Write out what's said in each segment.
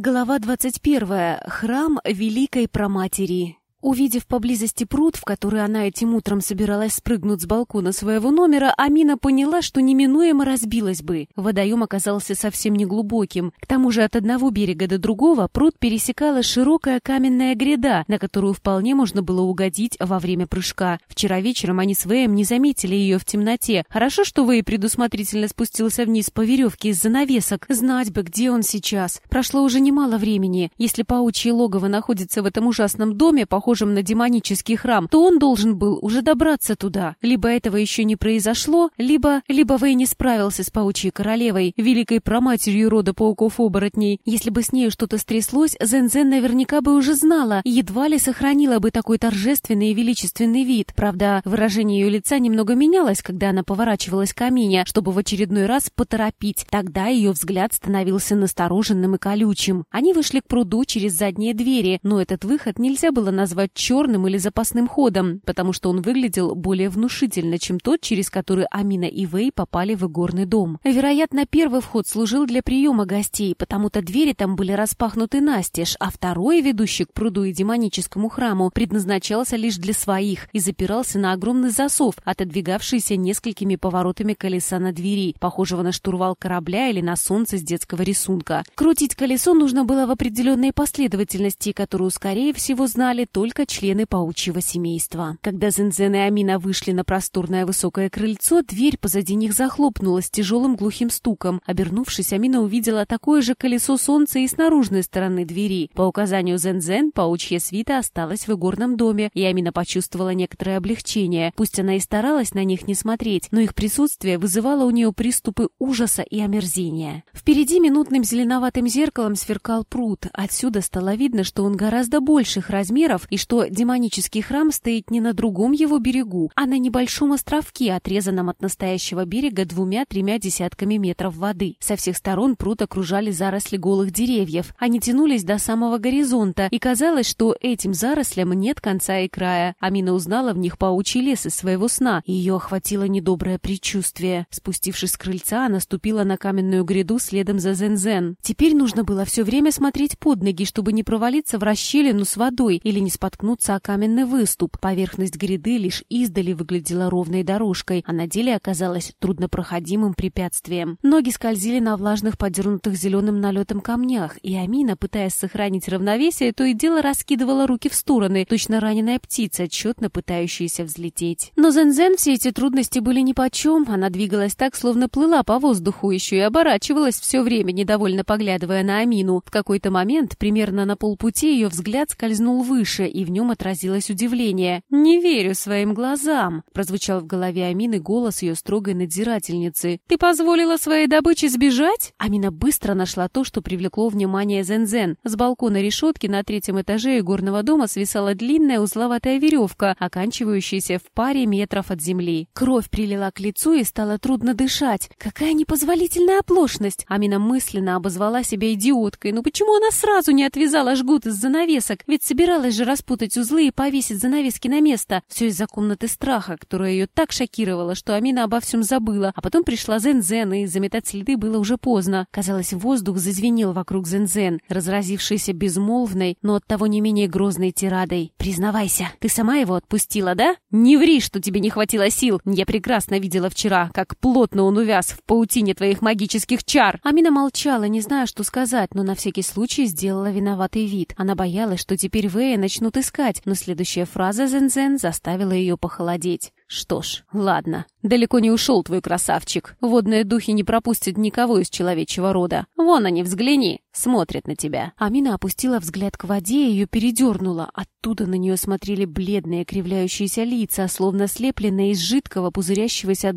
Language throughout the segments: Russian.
Глава 21. Храм Великой Проматери. Увидев поблизости пруд, в который она этим утром собиралась спрыгнуть с балкона своего номера, Амина поняла, что неминуемо разбилась бы. Водоем оказался совсем неглубоким. К тому же от одного берега до другого пруд пересекала широкая каменная гряда, на которую вполне можно было угодить во время прыжка. Вчера вечером они с Вэем не заметили ее в темноте. Хорошо, что Вэй предусмотрительно спустился вниз по веревке из занавесок. Знать бы, где он сейчас. Прошло уже немало времени. Если паучье логово находится в этом ужасном доме, похоже, похожим на демонический храм, то он должен был уже добраться туда. Либо этого еще не произошло, либо... Либо Вэй не справился с паучьей королевой, великой проматерью рода пауков-оборотней. Если бы с нею что-то стряслось, Зен-Зен наверняка бы уже знала едва ли сохранила бы такой торжественный и величественный вид. Правда, выражение ее лица немного менялось, когда она поворачивалась к Амине, чтобы в очередной раз поторопить. Тогда ее взгляд становился настороженным и колючим. Они вышли к пруду через задние двери, но этот выход нельзя было назвать назвать черным или запасным ходом, потому что он выглядел более внушительно, чем тот, через который Амина и Вэй попали в игорный дом. Вероятно, первый вход служил для приема гостей, потому-то двери там были распахнуты настежь, а второй, ведущий к пруду и демоническому храму, предназначался лишь для своих и запирался на огромный засов, отодвигавшийся несколькими поворотами колеса на двери, похожего на штурвал корабля или на солнце с детского рисунка. Крутить колесо нужно было в определенной последовательности, которую, скорее всего, знали только только члены паучьего семейства. Когда Зензен и Амина вышли на просторное высокое крыльцо, дверь позади них захлопнулась тяжелым глухим стуком. Обернувшись, Амина увидела такое же колесо солнца и с наружной стороны двери. По указанию Зензен, паучья свита осталась в игорном доме, и Амина почувствовала некоторое облегчение. Пусть она и старалась на них не смотреть, но их присутствие вызывало у нее приступы ужаса и омерзения. Впереди минутным зеленоватым зеркалом сверкал пруд. Отсюда стало видно, что он гораздо больших размеров и что демонический храм стоит не на другом его берегу, а на небольшом островке, отрезанном от настоящего берега двумя-тремя десятками метров воды. Со всех сторон пруд окружали заросли голых деревьев. Они тянулись до самого горизонта, и казалось, что этим зарослям нет конца и края. Амина узнала в них паучий лес из своего сна, и ее охватило недоброе предчувствие. Спустившись с крыльца, она ступила на каменную гряду следом за Зен-Зен. Теперь нужно было все время смотреть под ноги, чтобы не провалиться в расщелину с водой или не споткнуться о каменный выступ. Поверхность гряды лишь издали выглядела ровной дорожкой, а на деле оказалась труднопроходимым препятствием. Ноги скользили на влажных, подернутых зеленым налетом камнях, и Амина, пытаясь сохранить равновесие, то и дело раскидывала руки в стороны, точно раненая птица, отчетно пытающаяся взлететь. Но Зензен все эти трудности были нипочем, она двигалась так, словно плыла по воздуху, еще и оборачивалась все время, недовольно поглядывая на Амину. В какой-то момент, примерно на полпути, ее взгляд скользнул выше, в нем отразилось удивление. «Не верю своим глазам!» — прозвучал в голове Амины голос ее строгой надзирательницы. «Ты позволила своей добыче сбежать?» Амина быстро нашла то, что привлекло внимание Зензен. С балкона решетки на третьем этаже игорного дома свисала длинная узловатая веревка, оканчивающаяся в паре метров от земли. Кровь прилила к лицу и стало трудно дышать. Какая непозволительная оплошность! Амина мысленно обозвала себя идиоткой. Но почему она сразу не отвязала жгут из занавесок? Ведь собиралась же распутать узлы и повесить занавески на место. Все из-за комнаты страха, которая ее так шокировала, что Амина обо всем забыла. А потом пришла Зен-Зен, и заметать следы было уже поздно. Казалось, воздух зазвенел вокруг Зен-Зен, разразившийся безмолвной, но оттого не менее грозной тирадой. «Признавайся, ты сама его отпустила, да? Не ври, что тебе не хватило сил. Я прекрасно видела вчера, как плотно он увяз в паутине твоих магических чар». Амина молчала, не зная, что сказать, но на всякий случай сделала виноватый вид. Она боялась, что теперь Вэя начнут начнут искать, но следующая фраза Зензен заставила ее похолодеть. Что ж, ладно. Далеко не ушел твой красавчик. Водные духи не пропустят никого из человечьего рода. Вон они, взгляни, смотрят на тебя. Амина опустила взгляд к воде и ее передернула. Оттуда на нее смотрели бледные, кривляющиеся лица, словно слепленные из жидкого, пузырящегося от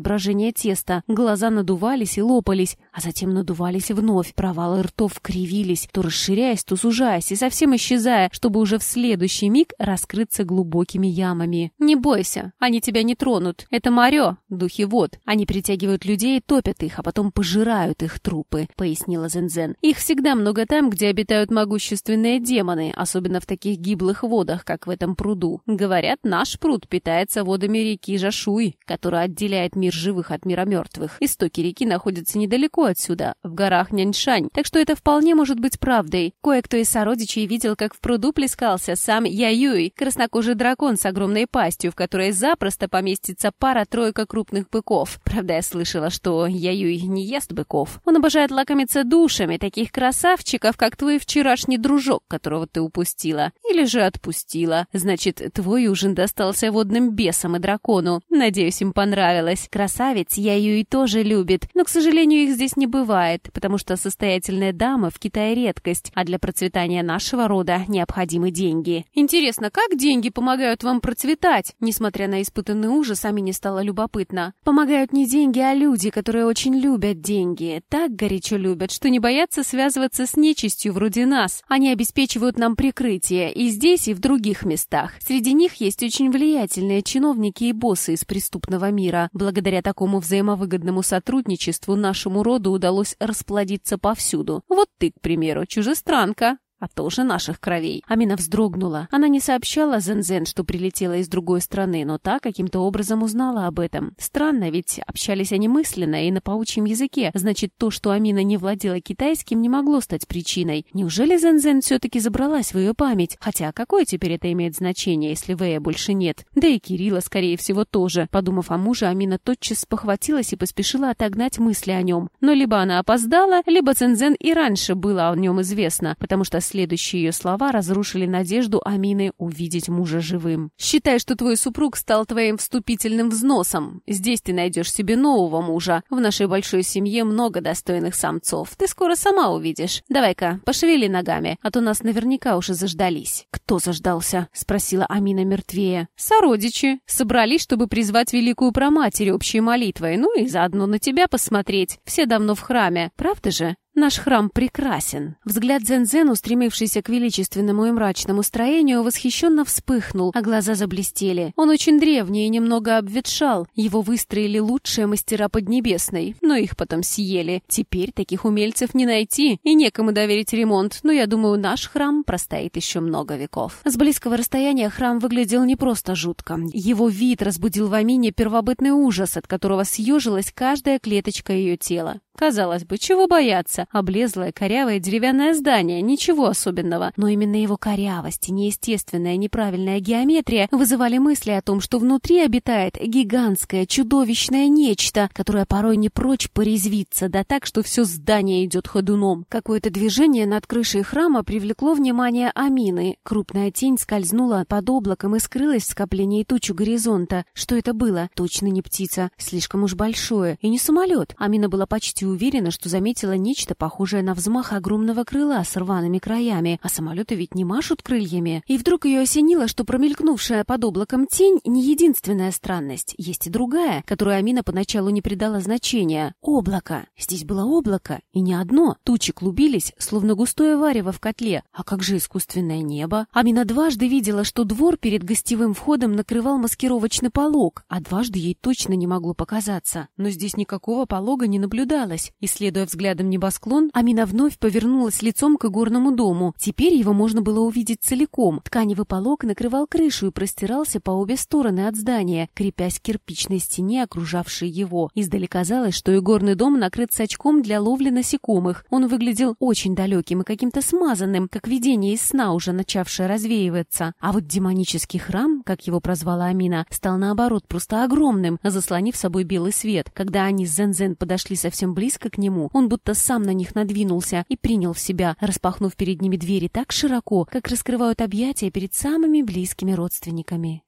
теста. Глаза надувались и лопались, а затем надувались вновь. Провалы ртов кривились, то расширяясь, то сужаясь и совсем исчезая, чтобы уже в следующий миг раскрыться глубокими ямами. «Не бойся, они тебя не тронут. Это Маре, духи вод. Они притягивают людей и топят их, а потом пожирают их трупы», — пояснила Зензен. «Их всегда много много там, где обитают могущественные демоны, особенно в таких гиблых водах, как в этом пруду. Говорят, наш пруд питается водами реки Жашуй, которая отделяет мир живых от мира мертвых. Истоки реки находятся недалеко отсюда, в горах Няньшань, так что это вполне может быть правдой. Кое-кто из сородичей видел, как в пруду плескался сам Яюй, краснокожий дракон с огромной пастью, в которой запросто поместится пара-тройка крупных быков. Правда, я слышала, что Яюй не ест быков. Он обожает лакомиться душами таких красавчиков, как твой вчерашний дружок, которого ты упустила. Или же отпустила. Значит, твой ужин достался водным бесам и дракону. Надеюсь, им понравилось. Красавец Яюй тоже любит, но, к сожалению, их здесь не бывает, потому что состоятельная дама в Китае редкость, а для процветания нашего рода необходимы деньги. Интересно, как деньги помогают вам процветать? Несмотря на испытанный ужас, Амине стало любопытно. Помогают не деньги, а люди, которые очень любят деньги. Так горячо любят, что не боятся связываться с нечистью вроде нас. Они обеспечивают нам прикрытие и здесь, и в других местах. Среди них есть очень влиятельные чиновники и боссы из преступного мира. Благодаря такому взаимовыгодному сотрудничеству нашему роду удалось расплодиться повсюду. Вот ты, к примеру, чужестранка а тоже наших кровей. Амина вздрогнула. Она не сообщала Зензен, что прилетела из другой страны, но та каким-то образом узнала об этом. Странно, ведь общались они мысленно и на паучьем языке. Значит, то, что Амина не владела китайским, не могло стать причиной. Неужели Зензен все-таки забралась в ее память? Хотя, какое теперь это имеет значение, если Вэя больше нет? Да и Кирилла, скорее всего, тоже. Подумав о муже, Амина тотчас похватилась и поспешила отогнать мысли о нем. Но либо она опоздала, либо Зензен и раньше было о нем известно, потому что Следующие ее слова разрушили надежду Амины увидеть мужа живым. «Считай, что твой супруг стал твоим вступительным взносом. Здесь ты найдешь себе нового мужа. В нашей большой семье много достойных самцов. Ты скоро сама увидишь. Давай-ка, пошевели ногами, а то нас наверняка уже заждались». «Кто заждался?» — спросила Амина мертвее. «Сородичи. Собрались, чтобы призвать великую проматерь общей молитвой, ну и заодно на тебя посмотреть. Все давно в храме. Правда же?» Наш храм прекрасен. Взгляд Зен-Зен, устремившийся к величественному и мрачному строению, восхищенно вспыхнул, а глаза заблестели. Он очень древний и немного обветшал. Его выстроили лучшие мастера Поднебесной, но их потом съели. Теперь таких умельцев не найти и некому доверить ремонт, но я думаю, наш храм простоит еще много веков. С близкого расстояния храм выглядел не просто жутко. Его вид разбудил в Амине первобытный ужас, от которого съежилась каждая клеточка ее тела. Казалось бы, чего бояться? Облезлое, корявое деревянное здание, ничего особенного. Но именно его корявость и неестественная неправильная геометрия вызывали мысли о том, что внутри обитает гигантское, чудовищное нечто, которое порой не прочь порезвиться, да так, что все здание идет ходуном. Какое-то движение над крышей храма привлекло внимание Амины. Крупная тень скользнула под облаком и скрылась в скоплении туч у горизонта. Что это было? Точно не птица. Слишком уж большое. И не самолет. Амина была почти уверена, что заметила нечто похожее на взмах огромного крыла с рваными краями, а самолеты ведь не машут крыльями. И вдруг ее осенило, что промелькнувшая под облаком тень не единственная странность, есть и другая, которую Амина поначалу не придала значения. Облако. Здесь было облако, и не одно. Тучи клубились, словно густое варево в котле. А как же искусственное небо? Амина дважды видела, что двор перед гостевым входом накрывал маскировочный полог, а дважды ей точно не могло показаться. Но здесь никакого полога не наблюдалось. Исследуя взглядом небосклон, Амина вновь повернулась лицом к игорному дому. Теперь его можно было увидеть целиком. Тканевый полог накрывал крышу и простирался по обе стороны от здания, крепясь к кирпичной стене, окружавшей его. Издали казалось, что игорный дом накрыт сачком для ловли насекомых. Он выглядел очень далеким и каким-то смазанным, как видение из сна, уже начавшее развеиваться. А вот демонический храм, как его прозвала Амина, стал наоборот просто огромным, заслонив собой белый свет. Когда они с Зензен подошли совсем близко, к нему, он будто сам на них надвинулся и принял в себя, распахнув перед ними двери так широко, как раскрывают объятия перед самыми близкими родственниками.